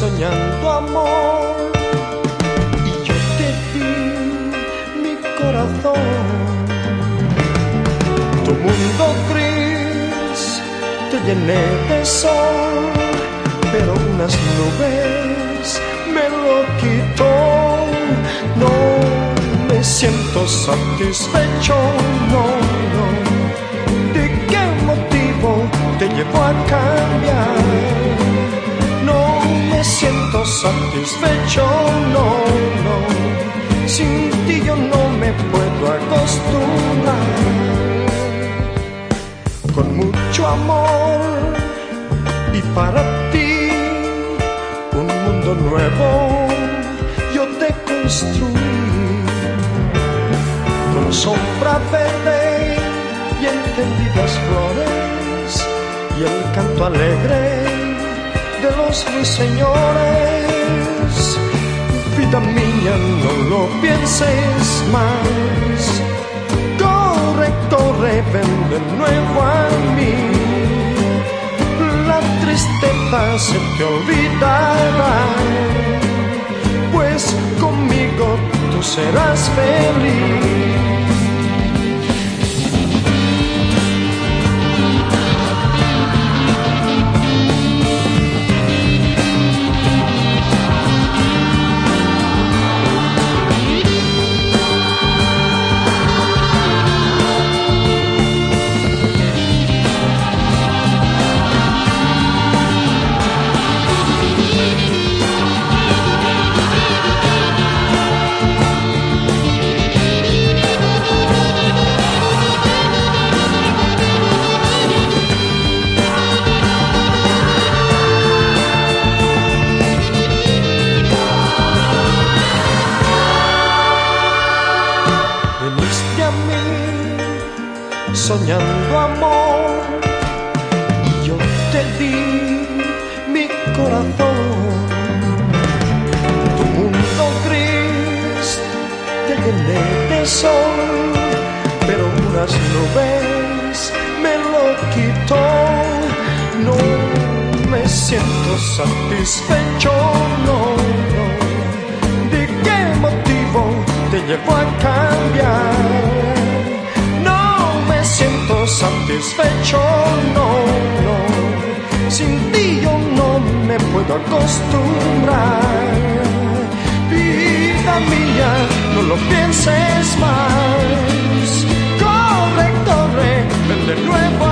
soñando amor y yo te di mi corazón. Tu mundo gris te llené de sol, pero unas nubes me lo quitó. No me siento satisfecho, no satisfecho, no, no. Sin ti yo no me puedo acostumbrar. Con mucho amor y para ti un mundo nuevo yo te construí con sombra verde y encendidas flores y el canto alegre de los ruiseñores. Vida mía, no lo pienses más. Corre, corre, ven de nuevo a mí. La tristeza se te olvidará, pues conmigo tú serás feliz. Soñando amor y yo te di mi corazón. Tu mundo gris te llené de sol, pero unas nubes me lo quitó. No me siento satisfecho, no. ¿De qué motivo te llevó a cambiar? Satisfecho, no, no. Sin ti yo no me puedo acostumbrar. Vida mía, no lo pienses más. Corre, corre, ven de nuevo